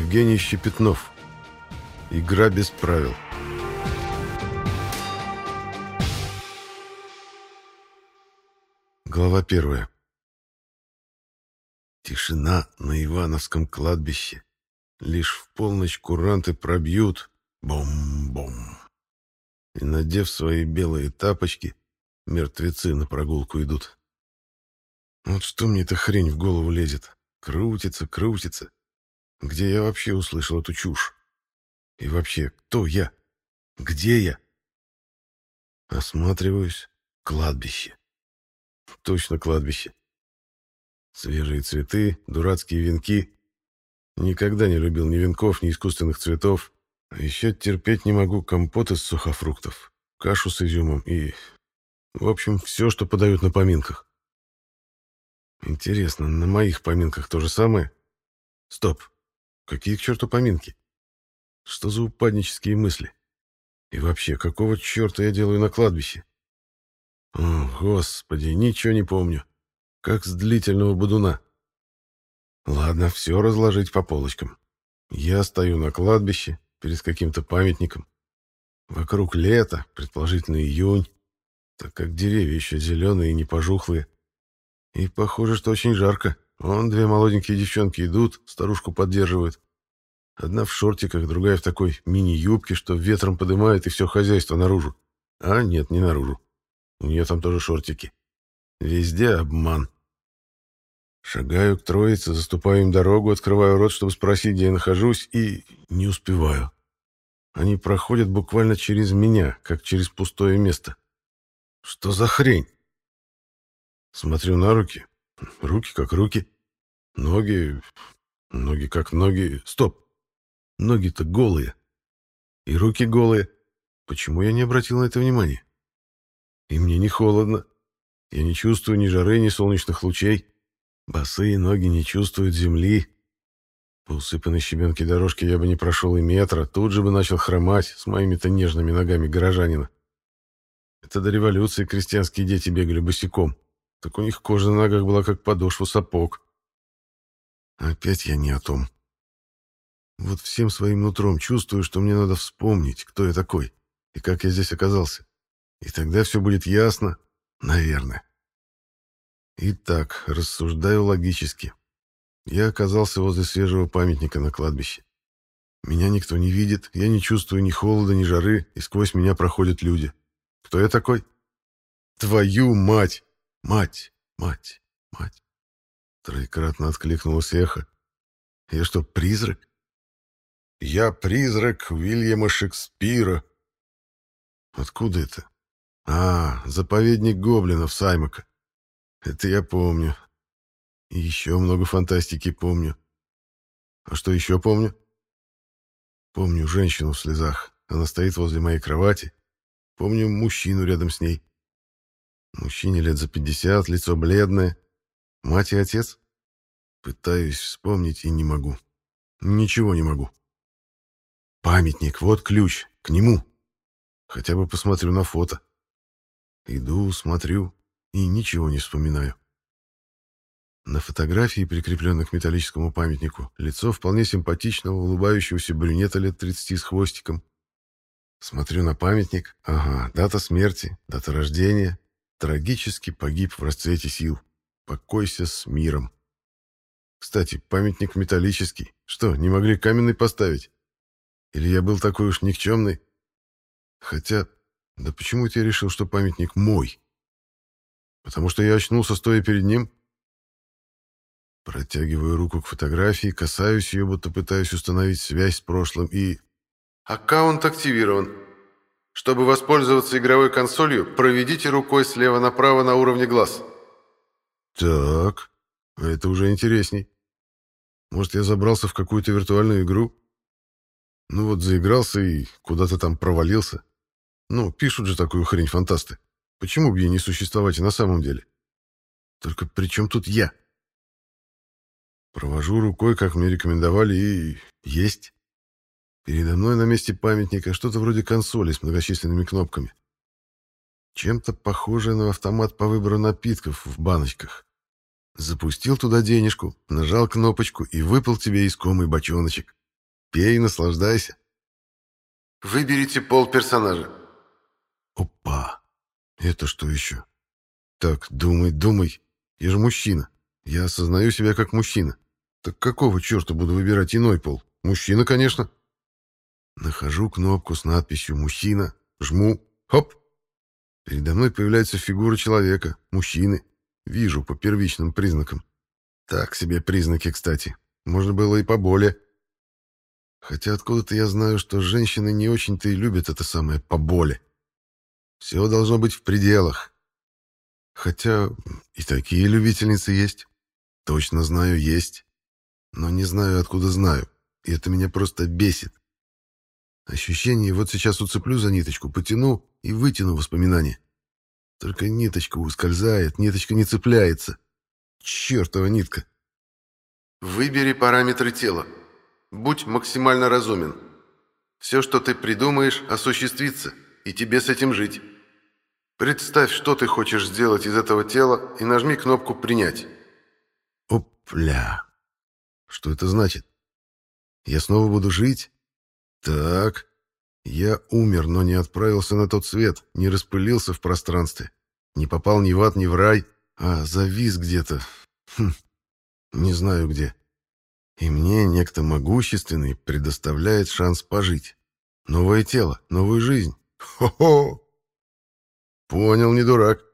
Евгений Щепетнов. Игра без правил. Глава первая. Тишина на Ивановском кладбище. Лишь в полночь куранты пробьют бом-бом. И, надев свои белые тапочки, мертвецы на прогулку идут. Вот что мне эта хрень в голову лезет? Крутится, крутится. Где я вообще услышал эту чушь? И вообще, кто я? Где я? Осматриваюсь. Кладбище. Точно кладбище. Свежие цветы, дурацкие венки. Никогда не любил ни венков, ни искусственных цветов. А еще терпеть не могу компот из сухофруктов, кашу с изюмом и... В общем, все, что подают на поминках. Интересно, на моих поминках то же самое? Стоп. Какие к черту поминки? Что за упаднические мысли? И вообще, какого черта я делаю на кладбище? О, господи, ничего не помню. Как с длительного будуна. Ладно, все разложить по полочкам. Я стою на кладбище, перед каким-то памятником. Вокруг лето, предположительно июнь, так как деревья еще зеленые и не пожухлые. И похоже, что очень жарко. Вон две молоденькие девчонки идут, старушку поддерживают. Одна в шортиках, другая в такой мини-юбке, что ветром подымает и все хозяйство наружу. А нет, не наружу. У нее там тоже шортики. Везде обман. Шагаю к троице, заступаю им дорогу, открываю рот, чтобы спросить, где я нахожусь, и не успеваю. Они проходят буквально через меня, как через пустое место. Что за хрень? Смотрю на руки. Руки как руки. Ноги... Ноги как ноги... Стоп! Ноги-то голые. И руки голые. Почему я не обратил на это внимания? И мне не холодно. Я не чувствую ни жары, ни солнечных лучей. Босые ноги не чувствуют земли. По усыпанной щебенке дорожки я бы не прошел и метра, тут же бы начал хромать с моими-то нежными ногами горожанина. Это до революции крестьянские дети бегали босиком. Так у них кожа на ногах была как подошва сапог. Опять я не о том. Вот всем своим нутром чувствую, что мне надо вспомнить, кто я такой и как я здесь оказался. И тогда все будет ясно, наверное. Итак, рассуждаю логически. Я оказался возле свежего памятника на кладбище. Меня никто не видит, я не чувствую ни холода, ни жары, и сквозь меня проходят люди. Кто я такой? Твою мать! Мать! Мать! Мать! Троекратно откликнулось эхо. Я что, призрак? Я призрак Уильяма Шекспира. Откуда это? А, заповедник гоблинов Саймака. Это я помню. И еще много фантастики помню. А что еще помню? Помню женщину в слезах. Она стоит возле моей кровати. Помню мужчину рядом с ней. Мужчине лет за пятьдесят, лицо бледное. Мать и отец? Пытаюсь вспомнить и не могу. Ничего не могу. Памятник, вот ключ, к нему. Хотя бы посмотрю на фото. Иду, смотрю и ничего не вспоминаю. На фотографии, прикрепленной к металлическому памятнику, лицо вполне симпатичного, улыбающегося брюнета лет 30 с хвостиком. Смотрю на памятник. Ага, дата смерти, дата рождения. Трагически погиб в расцвете сил. Покойся с миром. Кстати, памятник металлический. Что, не могли каменный поставить? Или я был такой уж никчемный? Хотя, да почему я решил, что памятник мой? Потому что я очнулся, стоя перед ним? Протягиваю руку к фотографии, касаюсь ее, будто пытаюсь установить связь с прошлым и... Аккаунт активирован. Чтобы воспользоваться игровой консолью, проведите рукой слева направо на уровне глаз. Так, это уже интересней. Может, я забрался в какую-то виртуальную игру? Ну вот заигрался и куда-то там провалился. Ну, пишут же такую хрень фантасты. Почему бы ей не существовать и на самом деле? Только при чем тут я? Провожу рукой, как мне рекомендовали, и... Есть. Передо мной на месте памятника что-то вроде консоли с многочисленными кнопками. Чем-то похожее на автомат по выбору напитков в баночках. Запустил туда денежку, нажал кнопочку и выпал тебе искомый бочоночек. Пей, наслаждайся. Выберите пол персонажа. Опа! Это что еще? Так, думай, думай. Я же мужчина. Я осознаю себя как мужчина. Так какого черта буду выбирать иной пол? Мужчина, конечно. Нахожу кнопку с надписью «Мужчина», жму, хоп! Передо мной появляется фигура человека, мужчины. Вижу по первичным признакам. Так себе признаки, кстати. Можно было и поболее. Хотя откуда-то я знаю, что женщины не очень-то и любят это самое поболе. Все должно быть в пределах. Хотя и такие любительницы есть. Точно знаю, есть. Но не знаю, откуда знаю. И это меня просто бесит. Ощущение, вот сейчас уцеплю за ниточку, потяну и вытяну воспоминания. Только ниточка ускользает, ниточка не цепляется. Чертова нитка. Выбери параметры тела. Будь максимально разумен. Все, что ты придумаешь, осуществится, и тебе с этим жить. Представь, что ты хочешь сделать из этого тела, и нажми кнопку «Принять». Опля. Что это значит? Я снова буду жить? Так. Я умер, но не отправился на тот свет, не распылился в пространстве. Не попал ни в ад, ни в рай, а завис где-то. Хм. Не знаю где. И мне некто могущественный предоставляет шанс пожить. Новое тело, новую жизнь. Хо-хо! Понял, не дурак.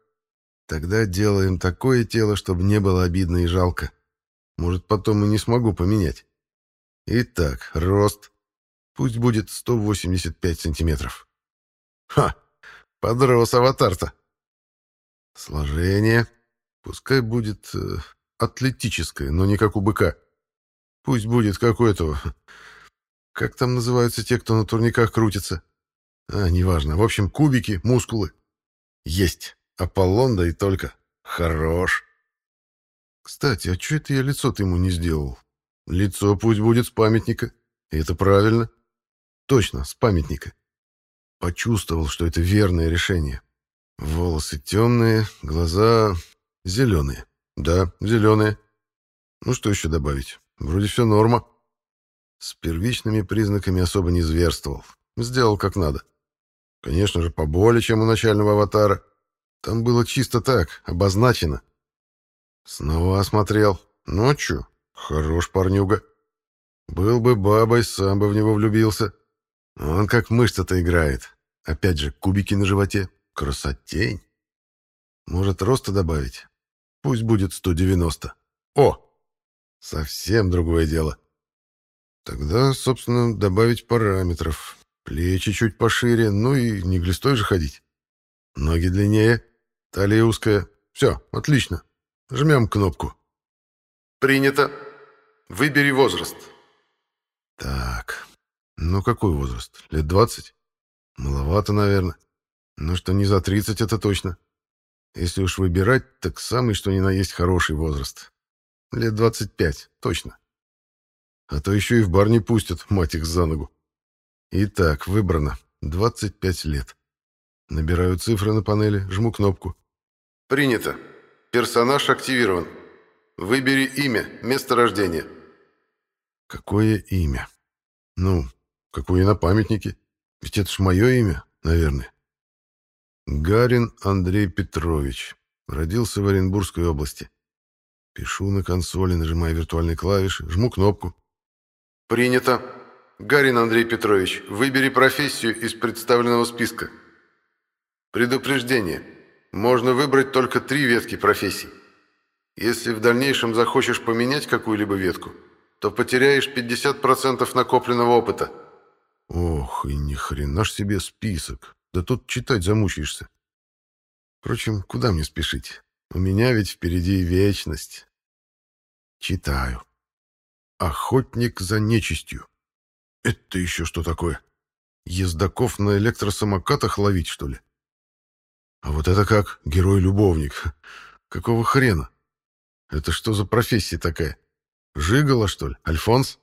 Тогда делаем такое тело, чтобы не было обидно и жалко. Может, потом и не смогу поменять. Итак, рост. Пусть будет 185 сантиметров. Ха! Подрос аватар-то. Сложение. Пускай будет э, атлетическое, но не как у быка. Пусть будет как у этого. Как там называются те, кто на турниках крутится? А, неважно. В общем, кубики, мускулы. Есть. Аполлон, да и только. Хорош. Кстати, а что это я лицо-то ему не сделал? Лицо пусть будет с памятника. И это правильно. Точно, с памятника. Почувствовал, что это верное решение. Волосы темные, глаза зеленые. Да, зеленые. Ну, что еще добавить? Вроде все норма. С первичными признаками особо не зверствовал. Сделал как надо. Конечно же, поболее, чем у начального аватара. Там было чисто так, обозначено. Снова осмотрел. Ночью. Хорош парнюга. Был бы бабой, сам бы в него влюбился. Он как мышца-то играет. Опять же, кубики на животе. Красотень. Может, роста добавить? Пусть будет 190. О! Совсем другое дело. Тогда, собственно, добавить параметров. Плечи чуть пошире, ну и не глистой же ходить. Ноги длиннее, талия узкая. Все, отлично. Жмем кнопку. Принято. Выбери возраст. Так, ну какой возраст? Лет двадцать? Маловато, наверное. Но что не за тридцать, это точно. Если уж выбирать, так самый что ни на есть хороший возраст. Лет двадцать пять, точно. А то еще и в бар не пустят, мать их за ногу. Итак, выбрано. 25 лет. Набираю цифры на панели, жму кнопку. Принято. Персонаж активирован. Выбери имя, место рождения. Какое имя? Ну, какое на памятнике? Ведь это ж мое имя, наверное. Гарин Андрей Петрович. Родился в Оренбургской области. Пишу на консоли, нажимая виртуальные клавиши, жму кнопку. Принято. Гарин Андрей Петрович, выбери профессию из представленного списка. Предупреждение. Можно выбрать только три ветки профессий. Если в дальнейшем захочешь поменять какую-либо ветку, то потеряешь 50% накопленного опыта. Ох, и ни хрена ж себе список. Да тут читать замучаешься. Впрочем, куда мне спешить? У меня ведь впереди вечность. Читаю. Охотник за нечистью. Это еще что такое? Ездаков на электросамокатах ловить, что ли? А вот это как герой-любовник. Какого хрена? Это что за профессия такая? Жигало, что ли? Альфонс?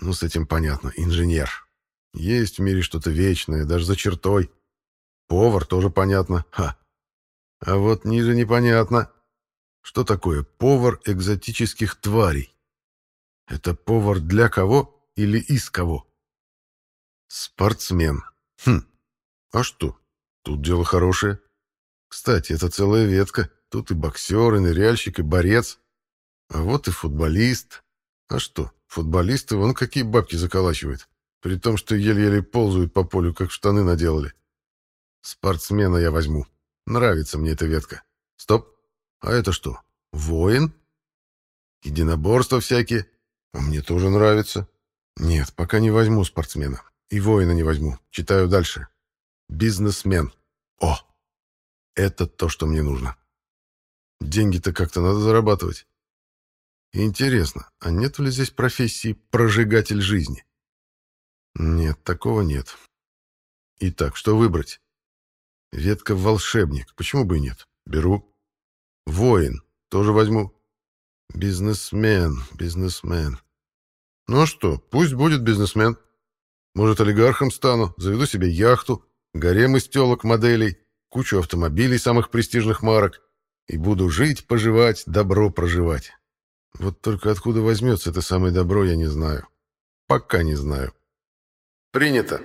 Ну, с этим понятно. Инженер. Есть в мире что-то вечное, даже за чертой. Повар тоже понятно. Ха. А вот ниже непонятно. Что такое повар экзотических тварей? Это повар для кого или из кого? Спортсмен. Хм. А что? Тут дело хорошее. Кстати, это целая ветка. Тут и боксер, и ныряльщик, и борец. А вот и футболист. А что, футболисты вон какие бабки заколачивают. При том, что еле-еле ползают по полю, как штаны наделали. Спортсмена я возьму. Нравится мне эта ветка. Стоп. А это что? Воин? Единоборства всякие? А мне тоже нравится. Нет, пока не возьму спортсмена. И воина не возьму. Читаю дальше. Бизнесмен. О! Это то, что мне нужно. Деньги-то как-то надо зарабатывать. Интересно, а нет ли здесь профессии прожигатель жизни? Нет, такого нет. Итак, что выбрать? Ветка волшебник. Почему бы и нет? Беру. Воин. Тоже возьму. Бизнесмен, бизнесмен. Ну а что, пусть будет бизнесмен. Может, олигархом стану, заведу себе яхту, гарем из телок моделей, кучу автомобилей самых престижных марок и буду жить, поживать, добро проживать. Вот только откуда возьмется это самое добро, я не знаю. Пока не знаю. Принято.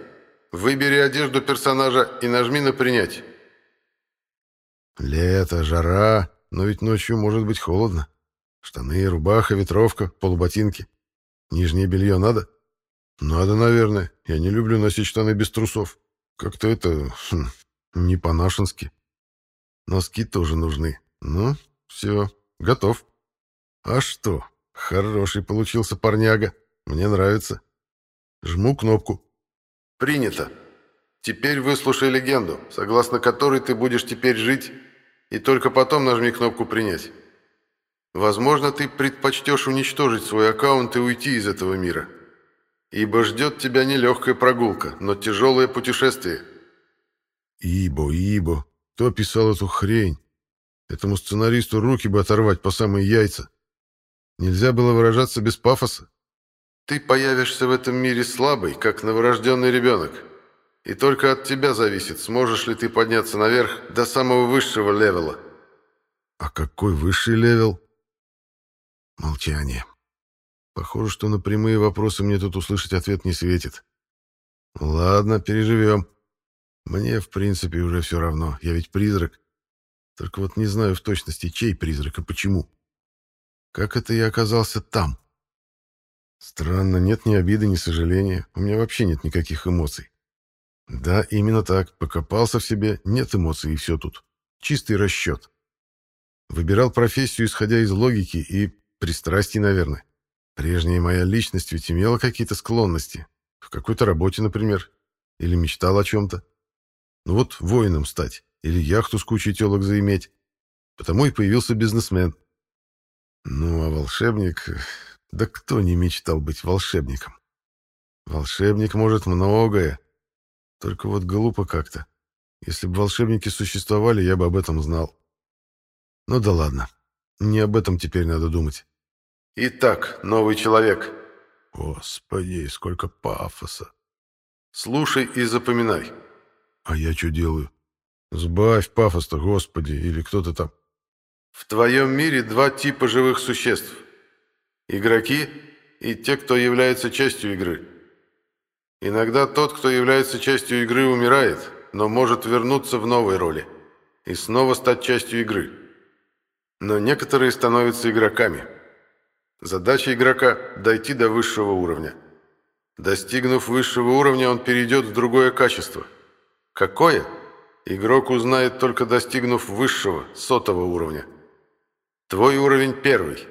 Выбери одежду персонажа и нажми на «Принять». Лето, жара, но ведь ночью может быть холодно. Штаны, рубаха, ветровка, полуботинки. Нижнее белье надо? Надо, наверное. Я не люблю носить штаны без трусов. Как-то это... Хм, не по-нашенски. Носки тоже нужны. Ну, все, готов. А что? Хороший получился парняга. Мне нравится. Жму кнопку. Принято. Теперь выслушай легенду, согласно которой ты будешь теперь жить, и только потом нажми кнопку «Принять». Возможно, ты предпочтешь уничтожить свой аккаунт и уйти из этого мира. Ибо ждет тебя не легкая прогулка, но тяжелое путешествие. Ибо, ибо, кто писал эту хрень? Этому сценаристу руки бы оторвать по самые яйца. Нельзя было выражаться без пафоса. Ты появишься в этом мире слабый, как новорожденный ребенок. И только от тебя зависит, сможешь ли ты подняться наверх до самого высшего левела. А какой высший левел? Молчание. Похоже, что на прямые вопросы мне тут услышать ответ не светит. Ладно, переживем. Мне, в принципе, уже все равно. Я ведь призрак. Только вот не знаю в точности, чей призрак и почему. Как это я оказался там? Странно, нет ни обиды, ни сожаления. У меня вообще нет никаких эмоций. Да, именно так. Покопался в себе, нет эмоций, и все тут. Чистый расчет. Выбирал профессию, исходя из логики и пристрастий, наверное. Прежняя моя личность ведь имела какие-то склонности. В какой-то работе, например. Или мечтал о чем-то. Ну вот, воином стать. Или яхту с кучей телок заиметь. Потому и появился бизнесмен. Ну, а волшебник... Да кто не мечтал быть волшебником? Волшебник может многое, только вот глупо как-то. Если бы волшебники существовали, я бы об этом знал. Ну да ладно. Не об этом теперь надо думать. Итак, новый человек. Господи, сколько пафоса. Слушай и запоминай. А я что делаю? Сбавь пафос-то, господи, или кто-то там. В твоем мире два типа живых существ. Игроки и те, кто является частью игры. Иногда тот, кто является частью игры, умирает, но может вернуться в новой роли и снова стать частью игры. Но некоторые становятся игроками. Задача игрока – дойти до высшего уровня. Достигнув высшего уровня, он перейдет в другое качество. Какое? Игрок узнает только достигнув высшего, сотого уровня. Твой уровень первый.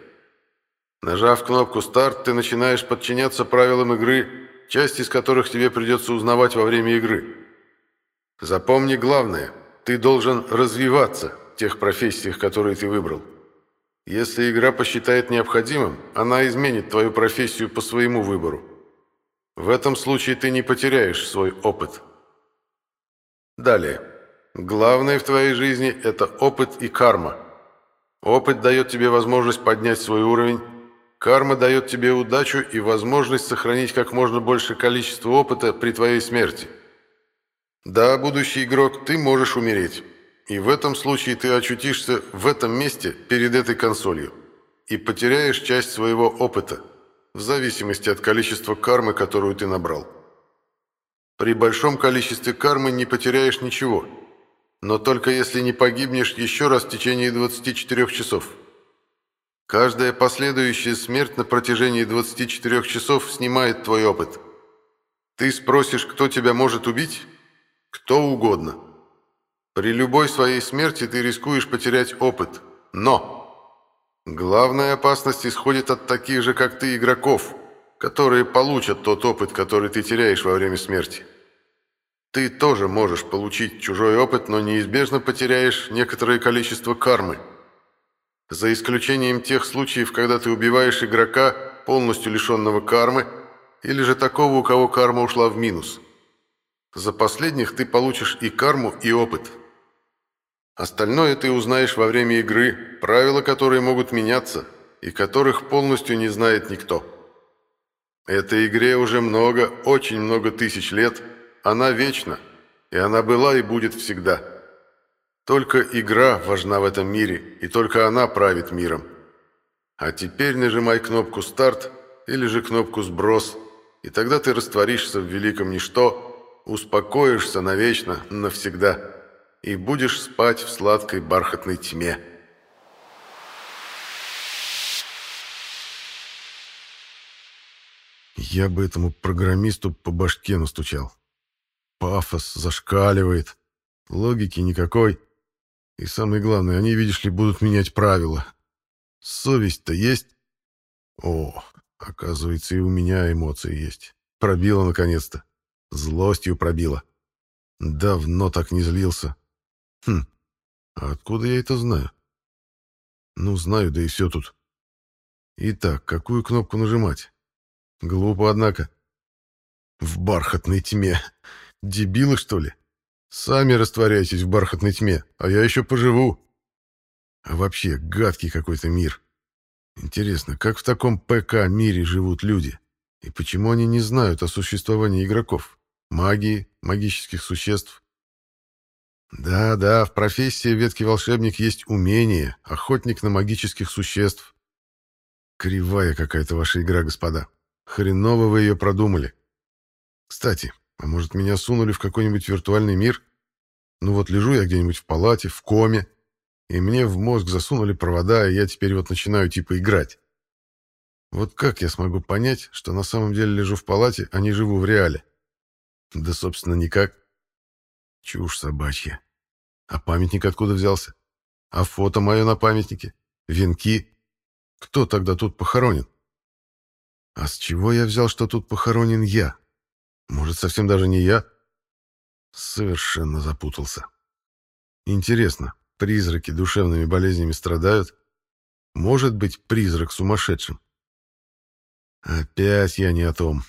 Нажав кнопку «Старт», ты начинаешь подчиняться правилам игры часть из которых тебе придется узнавать во время игры. Запомни главное, ты должен развиваться в тех профессиях, которые ты выбрал. Если игра посчитает необходимым, она изменит твою профессию по своему выбору. В этом случае ты не потеряешь свой опыт. Далее. Главное в твоей жизни – это опыт и карма. Опыт дает тебе возможность поднять свой уровень, Карма дает тебе удачу и возможность сохранить как можно большее количество опыта при твоей смерти. Да, будущий игрок, ты можешь умереть. И в этом случае ты очутишься в этом месте перед этой консолью и потеряешь часть своего опыта. в зависимости от количества кармы, которую ты набрал. При большом количестве кармы не потеряешь ничего, но только если не погибнешь еще раз в течение 24 часов. Каждая последующая смерть на протяжении 24 часов снимает твой опыт. Ты спросишь, кто тебя может убить? Кто угодно. При любой своей смерти ты рискуешь потерять опыт. Но главная опасность исходит от таких же, как ты, игроков, которые получат тот опыт, который ты теряешь во время смерти. Ты тоже можешь получить чужой опыт, но неизбежно потеряешь некоторое количество кармы – за исключением тех случаев, когда ты убиваешь игрока, полностью лишенного кармы, или же такого, у кого карма ушла в минус. За последних ты получишь и карму, и опыт. Остальное ты узнаешь во время игры, правила которые могут меняться, и которых полностью не знает никто. Этой игре уже много, очень много тысяч лет, она вечна, и она была и будет всегда. Только игра важна в этом мире, и только она правит миром. А теперь нажимай кнопку «Старт» или же кнопку «Сброс», и тогда ты растворишься в великом ничто, успокоишься навечно, навсегда, и будешь спать в сладкой бархатной тьме. Я бы этому программисту по башке настучал. Пафос зашкаливает, логики никакой. И самое главное, они, видишь ли, будут менять правила. Совесть-то есть? О, оказывается, и у меня эмоции есть. Пробила наконец-то. Злостью пробила. Давно так не злился. Хм, а откуда я это знаю? Ну, знаю, да и все тут. Итак, какую кнопку нажимать? Глупо, однако. В бархатной тьме. Дебилы, что ли? Сами растворяйтесь в бархатной тьме, а я еще поживу. А вообще, гадкий какой-то мир. Интересно, как в таком ПК-мире живут люди? И почему они не знают о существовании игроков? Магии, магических существ? Да-да, в профессии ветки волшебник есть умение, охотник на магических существ. Кривая какая-то ваша игра, господа. Хреново вы ее продумали. Кстати, а может, меня сунули в какой-нибудь виртуальный мир? Ну вот лежу я где-нибудь в палате, в коме, и мне в мозг засунули провода, и я теперь вот начинаю типа играть. Вот как я смогу понять, что на самом деле лежу в палате, а не живу в реале? Да, собственно, никак. Чушь собачья. А памятник откуда взялся? А фото мое на памятнике? Венки? Кто тогда тут похоронен? А с чего я взял, что тут похоронен я? Может, совсем даже не я? Совершенно запутался. Интересно, призраки душевными болезнями страдают? Может быть, призрак сумасшедшим? Опять я не о том.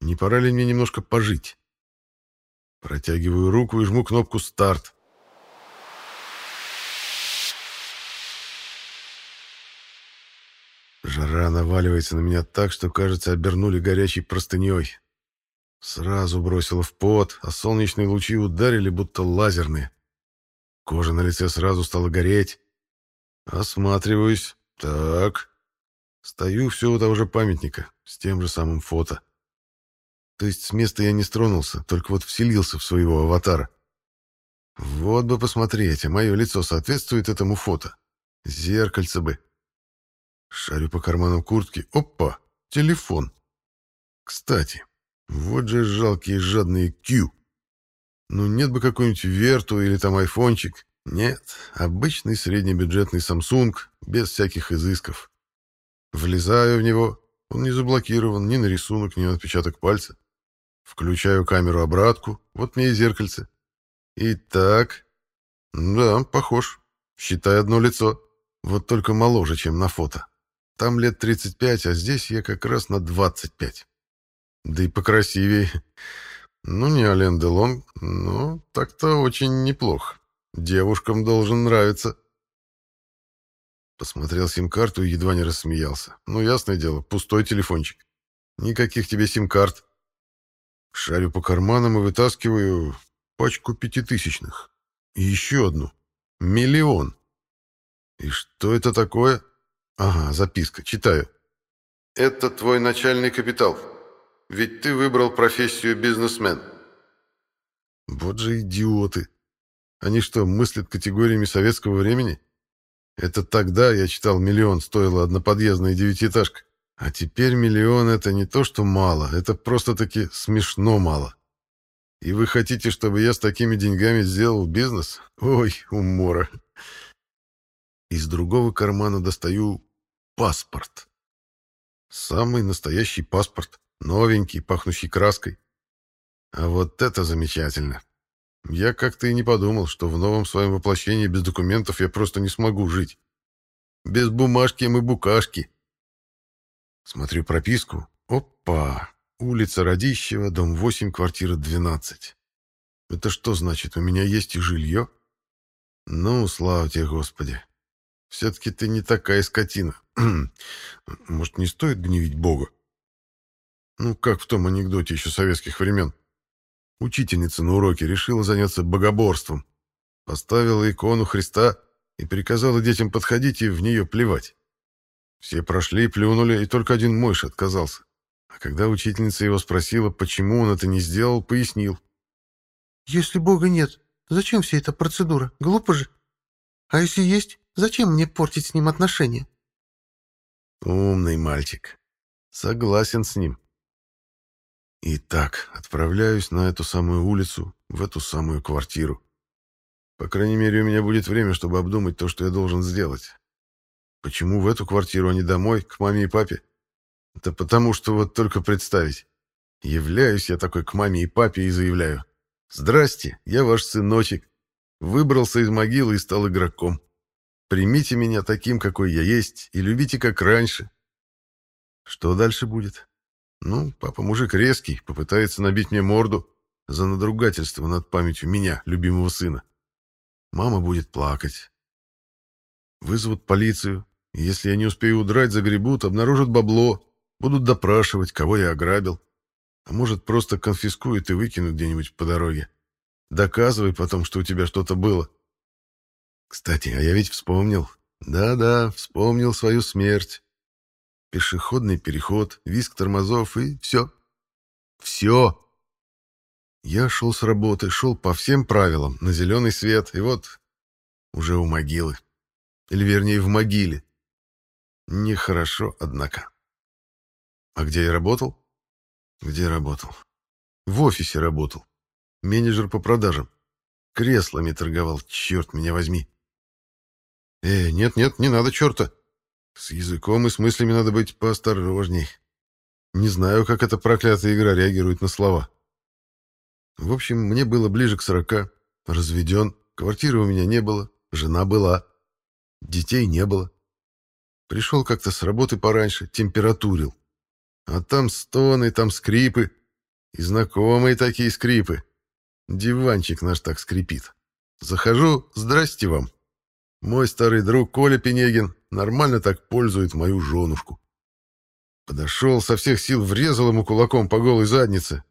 Не пора ли мне немножко пожить? Протягиваю руку и жму кнопку «Старт». Жара наваливается на меня так, что, кажется, обернули горячей простыней. Сразу бросило в пот, а солнечные лучи ударили, будто лазерные. Кожа на лице сразу стала гореть. Осматриваюсь. Так. Стою все у того же памятника, с тем же самым фото. То есть с места я не стронулся, только вот вселился в своего аватара. Вот бы посмотреть, а мое лицо соответствует этому фото. Зеркальце бы. Шарю по карманам куртки. Опа! Телефон. Кстати, вот же жалкие жадные Q. Ну, нет бы какой-нибудь Верту или там айфончик. Нет, обычный среднебюджетный Samsung, без всяких изысков. Влезаю в него, он не заблокирован ни на рисунок, ни на отпечаток пальца. Включаю камеру-обратку, вот мне и зеркальце. Итак, да, похож. Считай одно лицо. Вот только моложе, чем на фото. Там лет 35, а здесь я как раз на 25. Да и покрасивее. Ну, не Ален Делон, но так-то очень неплохо. Девушкам должен нравиться. Посмотрел сим-карту и едва не рассмеялся. Ну, ясное дело, пустой телефончик. Никаких тебе сим-карт. Шарю по карманам и вытаскиваю пачку пятитысячных. И еще одну. Миллион. И что это такое? Ага, записка. Читаю. Это твой начальный капитал. Ведь ты выбрал профессию бизнесмен. Вот же идиоты. Они что, мыслят категориями советского времени? Это тогда я читал миллион стоила одноподъездная девятиэтажка. А теперь миллион — это не то, что мало, это просто-таки смешно мало. И вы хотите, чтобы я с такими деньгами сделал бизнес? Ой, умора. Из другого кармана достаю паспорт. Самый настоящий паспорт, новенький, пахнущий краской. А вот это замечательно. Я как-то и не подумал, что в новом своем воплощении без документов я просто не смогу жить. Без бумажки мы букашки. Смотрю прописку. Опа! Улица Радищева, дом 8, квартира 12. Это что значит, у меня есть и жилье? Ну, слава тебе, Господи. Все-таки ты не такая скотина. Может, не стоит гневить Бога? Ну, как в том анекдоте еще советских времен. Учительница на уроке решила заняться богоборством. Поставила икону Христа и приказала детям подходить и в нее плевать. Все прошли, плюнули, и только один Мойш отказался. А когда учительница его спросила, почему он это не сделал, пояснил. «Если Бога нет, зачем вся эта процедура? Глупо же. А если есть, зачем мне портить с ним отношения?» Умный мальчик. Согласен с ним. Итак, отправляюсь на эту самую улицу, в эту самую квартиру. По крайней мере, у меня будет время, чтобы обдумать то, что я должен сделать. Почему в эту квартиру, а не домой, к маме и папе? Это потому, что вот только представить. Являюсь я такой к маме и папе и заявляю. «Здрасте, я ваш сыночек. Выбрался из могилы и стал игроком. Примите меня таким, какой я есть, и любите, как раньше». Что дальше будет? Ну, папа мужик резкий, попытается набить мне морду за надругательство над памятью меня, любимого сына. Мама будет плакать. Вызовут полицию, если я не успею удрать, загребут, обнаружат бабло, будут допрашивать, кого я ограбил. А может, просто конфискуют и выкинут где-нибудь по дороге. Доказывай потом, что у тебя что-то было. Кстати, а я ведь вспомнил. Да-да, вспомнил свою смерть. Пешеходный переход, визг тормозов и все. Все. Я шел с работы, шел по всем правилам, на зеленый свет, и вот уже у могилы. Или вернее, в могиле. Нехорошо, однако. А где я работал? Где работал? В офисе работал. Менеджер по продажам. Креслами торговал, черт меня возьми. Э, нет-нет, не надо черта. С языком и с мыслями надо быть поосторожней. Не знаю, как эта проклятая игра реагирует на слова. В общем, мне было ближе к сорока. Разведен, квартиры у меня не было, жена была. Детей не было. Пришел как-то с работы пораньше, температурил. А там стоны, там скрипы. И знакомые такие скрипы. Диванчик наш так скрипит. Захожу, здрасте вам. Мой старый друг Коля Пенегин нормально так пользует мою женушку. Подошел, со всех сил врезал ему кулаком по голой заднице.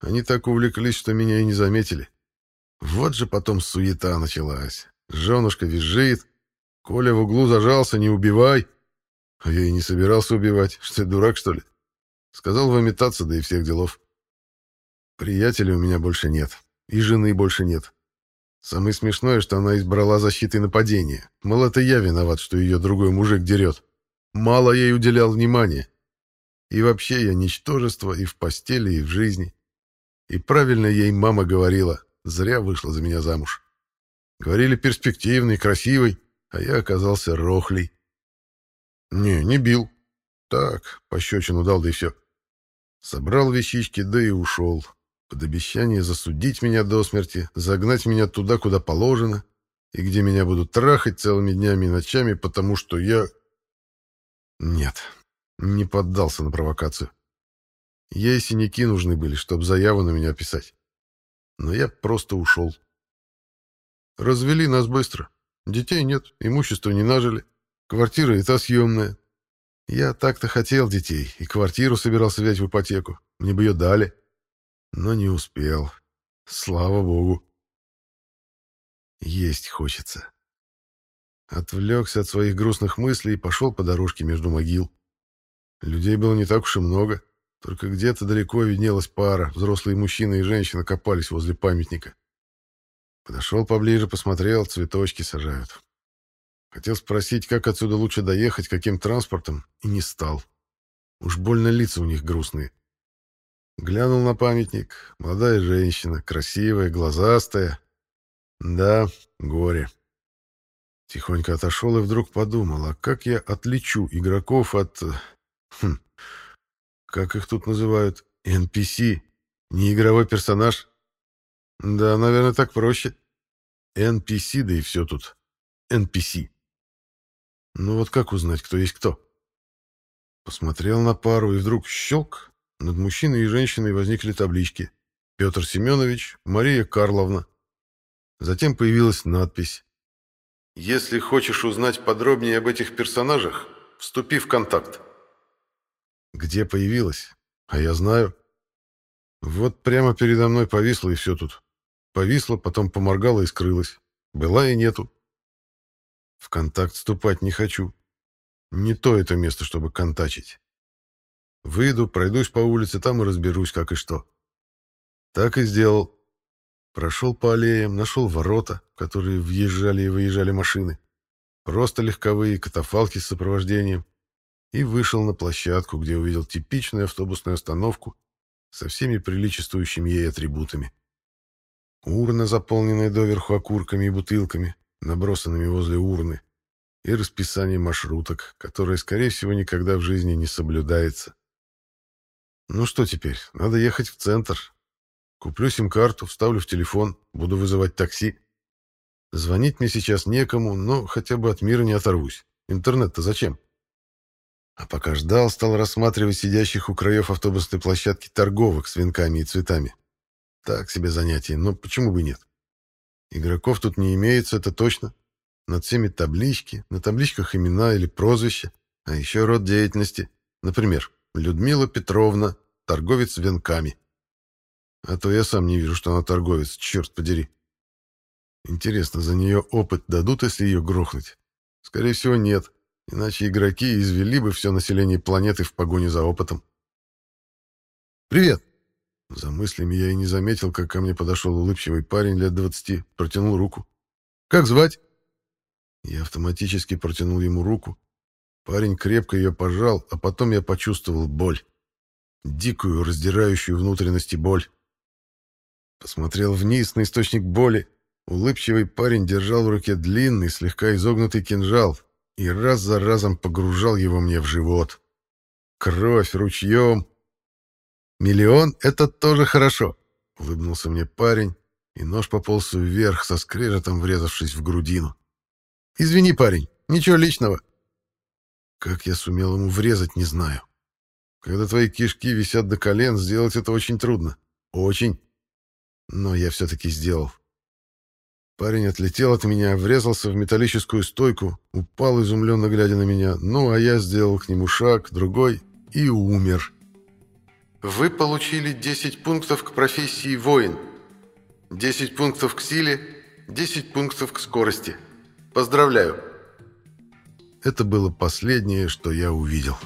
Они так увлеклись, что меня и не заметили. Вот же потом суета началась. Женушка визжит. Коля в углу зажался, не убивай. А я и не собирался убивать. Что, дурак, что ли? Сказал выметаться, да и всех делов. Приятелей у меня больше нет. И жены больше нет. Самое смешное, что она избрала защитой нападения. Мол, это я виноват, что ее другой мужик дерет. Мало ей уделял внимания. И вообще я ничтожество и в постели, и в жизни. И правильно ей мама говорила, зря вышла за меня замуж. Говорили перспективный, красивый, а я оказался рохлей. Не, не бил. Так, пощечину дал, да и все. Собрал вещички, да и ушел под обещание засудить меня до смерти, загнать меня туда, куда положено, и где меня будут трахать целыми днями и ночами, потому что я... Нет, не поддался на провокацию. Ей синяки нужны были, чтобы заяву на меня писать. Но я просто ушел. Развели нас быстро. Детей нет, имущества не нажили. Квартира и та съемная. Я так-то хотел детей, и квартиру собирался взять в ипотеку. Мне бы ее дали но не успел. Слава богу. Есть хочется. Отвлекся от своих грустных мыслей и пошел по дорожке между могил. Людей было не так уж и много. Только где-то далеко виднелась пара. Взрослые мужчина и женщина копались возле памятника. Подошел поближе, посмотрел, цветочки сажают. Хотел спросить, как отсюда лучше доехать, каким транспортом, и не стал. Уж больно лица у них грустные. Глянул на памятник. Молодая женщина, красивая, глазастая. Да, горе. Тихонько отошел и вдруг подумал, а как я отличу игроков от... Э, хм, как их тут называют? NPC? Не игровой персонаж? Да, наверное, так проще. NPC, да и все тут. NPC. Ну вот как узнать, кто есть кто? Посмотрел на пару, и вдруг щелк. Над мужчиной и женщиной возникли таблички. Петр Семенович, Мария Карловна. Затем появилась надпись. «Если хочешь узнать подробнее об этих персонажах, вступи в контакт». Где появилась? А я знаю. Вот прямо передо мной повисло и все тут. Повисло, потом поморгала и скрылась. Была и нету. В контакт вступать не хочу. Не то это место, чтобы контачить. Выйду, пройдусь по улице, там и разберусь, как и что. Так и сделал. Прошел по аллеям, нашел ворота, в которые въезжали и выезжали машины. Просто легковые катафалки с сопровождением и вышел на площадку, где увидел типичную автобусную остановку со всеми приличествующими ей атрибутами. Урна, заполненная доверху окурками и бутылками, набросанными возле урны, и расписание маршруток, которое, скорее всего, никогда в жизни не соблюдается. Ну что теперь, надо ехать в центр. Куплю сим-карту, вставлю в телефон, буду вызывать такси. Звонить мне сейчас некому, но хотя бы от мира не оторвусь. Интернет-то зачем? А пока ждал, стал рассматривать сидящих у краев автобусной площадки торговок с венками и цветами. Так себе занятие, но почему бы нет? Игроков тут не имеется, это точно. Над всеми таблички, на табличках имена или прозвища, а еще род деятельности. Например, Людмила Петровна, торговец венками. А то я сам не вижу, что она торговец, черт подери. Интересно, за нее опыт дадут, если ее грохнуть? Скорее всего, нет. Иначе игроки извели бы все население планеты в погоне за опытом. «Привет!» За мыслями я и не заметил, как ко мне подошел улыбчивый парень лет двадцати, протянул руку. «Как звать?» Я автоматически протянул ему руку. Парень крепко ее пожал, а потом я почувствовал боль. Дикую, раздирающую внутренности боль. Посмотрел вниз на источник боли. Улыбчивый парень держал в руке длинный, слегка изогнутый кинжал, и раз за разом погружал его мне в живот. Кровь ручьем. «Миллион — это тоже хорошо», — улыбнулся мне парень, и нож пополз вверх, со скрежетом врезавшись в грудину. «Извини, парень, ничего личного». Как я сумел ему врезать, не знаю. Когда твои кишки висят до колен, сделать это очень трудно. Очень. Но я все-таки сделал. Парень отлетел от меня, врезался в металлическую стойку, упал, изумленно глядя на меня. Ну, а я сделал к нему шаг, другой и умер. Вы получили 10 пунктов к профессии воин. 10 пунктов к силе, 10 пунктов к скорости. Поздравляю. Это было последнее, что я увидел.